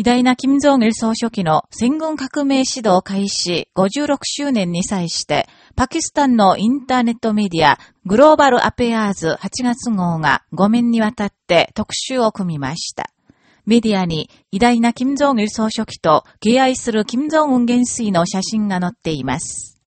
偉大な金正日総書記の戦軍革命指導開始56周年に際して、パキスタンのインターネットメディア、グローバルアペアーズ8月号が5面にわたって特集を組みました。メディアに偉大な金正日総書記と敬愛する金正恩元帥の写真が載っています。